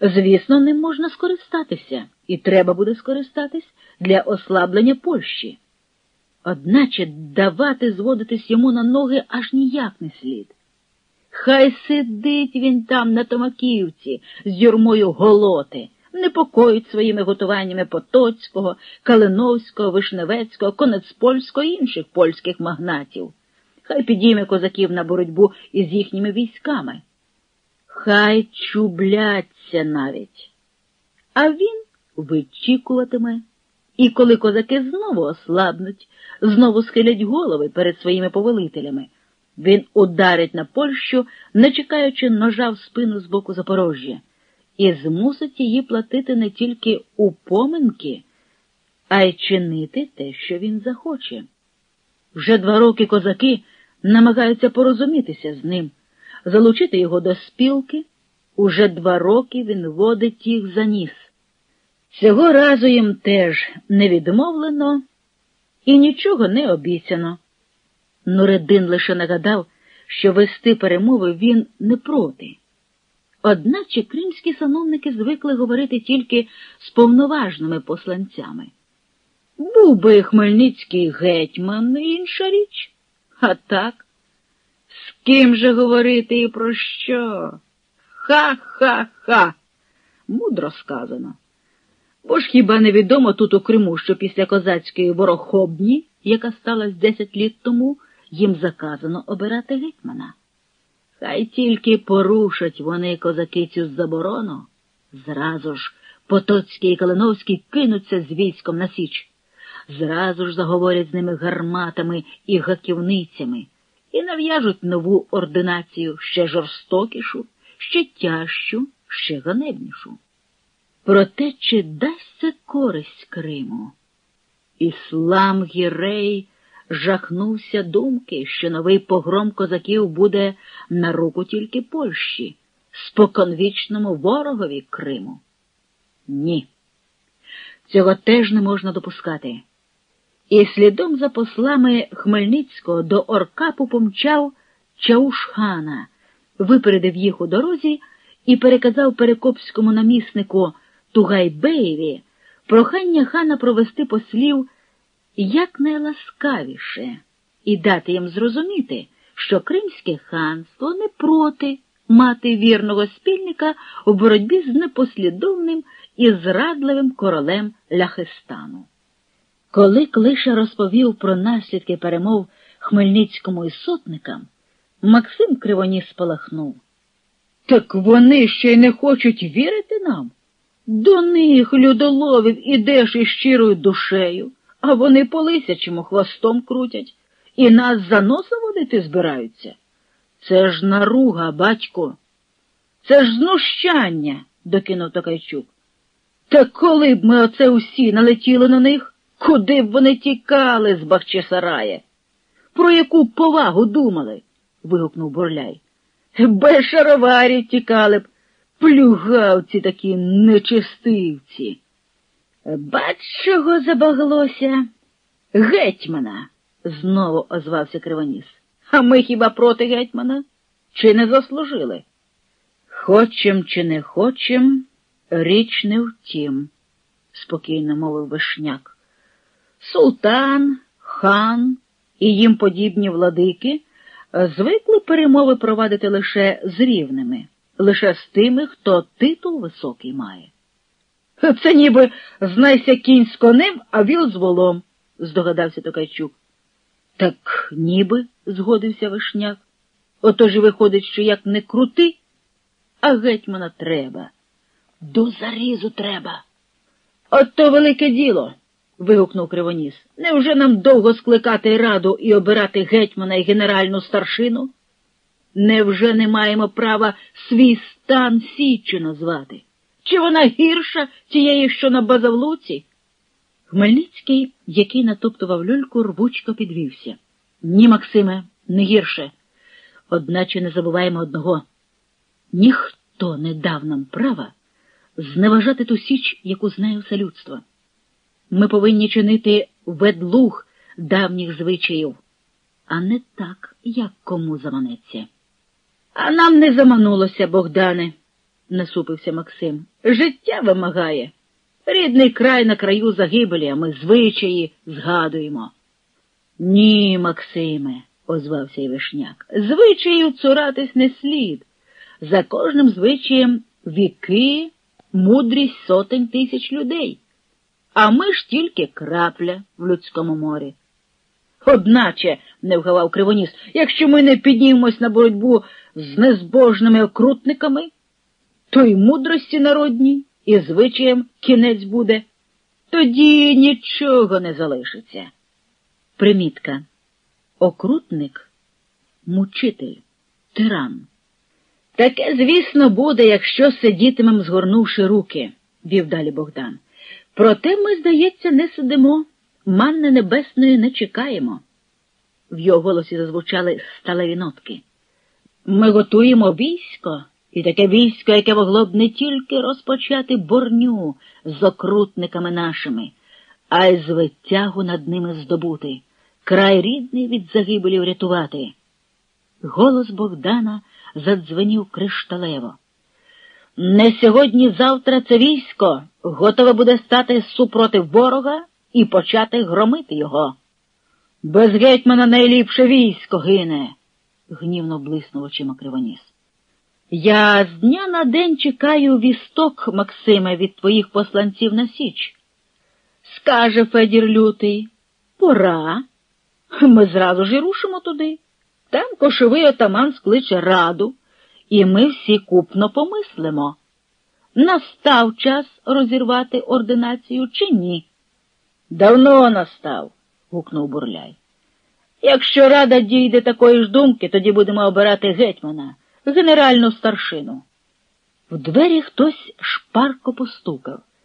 Звісно, ним можна скористатися, і треба буде скористатись для ослаблення Польщі. Одначе давати зводитись йому на ноги аж ніяк не слід. Хай сидить він там на Томаківці з юрмою голоти, непокоїть своїми готуваннями Потоцького, Калиновського, Вишневецького, Конецпольського і інших польських магнатів. Хай підійме козаків на боротьбу із їхніми військами. Хай чубляться навіть. А він вичікуватиме. І коли козаки знову ослабнуть, знову схилять голови перед своїми повелителями, він ударить на Польщу, не чекаючи ножа в спину з боку Запорожжя, і змусить її платити не тільки упоминки, а й чинити те, що він захоче. Вже два роки козаки намагаються порозумітися з ним, залучити його до спілки. Уже два роки він водить їх за ніс. Цього разу їм теж не відмовлено і нічого не обіцяно. Нуредин лише нагадав, що вести перемови він не проти. Одначе кримські сановники звикли говорити тільки з повноважними посланцями. Був би Хмельницький гетьман інша річ, а так, з ким же говорити і про що? Ха-ха-ха. Мудро сказано. Бо ж хіба невідомо тут у Криму, що після козацької ворохобні, яка сталася десять літ тому, їм заказано обирати гетьмана. Хай тільки порушать вони козаки цю заборону, зразу ж Потоцький і Калиновський кинуться з військом на січ, зразу ж заговорять з ними гарматами і гаківницями і нав'яжуть нову ординацію ще жорстокішу, ще тяжчу, ще ганебнішу. Проте чи дасться користь Криму? Іслам Гірей жахнувся думки, що новий погром козаків буде на руку тільки Польщі, споконвічному ворогові Криму. Ні. Цього теж не можна допускати. І слідом за послами Хмельницького до Оркапу помчав Чаушхана, випередив їх у дорозі і переказав перекопському наміснику Тугайбеєві прохання хана провести послів якнайласкавіше і дати їм зрозуміти, що Кримське ханство не проти мати вірного спільника у боротьбі з непослідовним і зрадливим королем Ляхистану. Коли Клиша розповів про наслідки перемов Хмельницькому і сотникам, Максим Кривоніс спалахнув. Так вони ще й не хочуть вірити нам. До них, людоловів, ідеш із щирою душею, а вони по лисячому хвостом крутять і нас за носа водити збираються. Це ж наруга, батько. Це ж знущання, докинув Токайчук. Та коли б ми оце усі налетіли на них, куди б вони тікали з Бахчисарая? Про яку повагу думали? вигукнув Бурляй. Без шароварів тікали б, плюгавці такі нечистивці. Бач, чого забаглося? Гетьмана, знову озвався Кривоніс. А ми хіба проти гетьмана? Чи не заслужили? Хочем чи не хочем, річ не в тім, спокійно мовив Вишняк. Султан, хан і їм подібні владики звикли перемови провадити лише з рівними, лише з тими, хто титул високий має. Це ніби знайся кінь з конем, а віл з волом, здогадався Токайчук. Так ніби, згодився Вишняк. Отож і виходить, що як не крути, а гетьмана треба. До зарізу треба. От то велике діло. Вигукнув Кривоніс. Невже нам довго скликати раду і обирати гетьмана і генеральну старшину? Невже не маємо права свій стан Січчю назвати? Чи вона гірша тієї, що на базавлуці? Хмельницький, який натоптував люльку, рвучко підвівся. Ні, Максиме, не гірше. Одначе не забуваємо одного. Ніхто не дав нам права зневажати ту січ, яку знає все людство. Ми повинні чинити ведлуг давніх звичаїв, а не так, як кому заманеться. А нам не заманулося, Богдане насупився Максим. Життя вимагає. Рідний край на краю загибелі, а ми звичаї згадуємо. Ні, Максиме, озвався Івишняк, звичаїв цуратись не слід. За кожним звичаєм віки, мудрість сотень тисяч людей. А ми ж тільки крапля в людському морі. Одначе, не вгавав Кривоніс, якщо ми не піднімемось на боротьбу з незбожними окрутниками, то й мудрості народній, і звичаєм кінець буде, тоді нічого не залишиться. Примітка. Окрутник, мучитель, тиран. Таке, звісно, буде, якщо сидітимем, згорнувши руки, вів далі Богдан. Проте ми, здається, не сидимо, манни небесної не чекаємо. В його голосі зазвучали сталеві нотки. Ми готуємо військо, і таке військо, яке могло б не тільки розпочати борню з окрутниками нашими, а й звитягу над ними здобути, край рідний від загибелі врятувати. Голос Богдана задзвенів кришталево. Не сьогодні-завтра це військо готове буде стати супротив ворога і почати громити його. Без гетьмана найліпше військо гине, гнівно блиснув очима Кривоніс. Я з дня на день чекаю вісток, Максиме, від твоїх посланців на Січ. Скаже Федір Лютий, пора. Ми зразу ж рушимо туди. Там кошовий отаман скличе раду, і ми всі купно помислимо. Настав час розірвати ординацію чи ні? Давно настав, гукнув Бурляй. Якщо рада дійде такої ж думки, тоді будемо обирати гетьмана, генеральну старшину. В двері хтось шпарко постукав.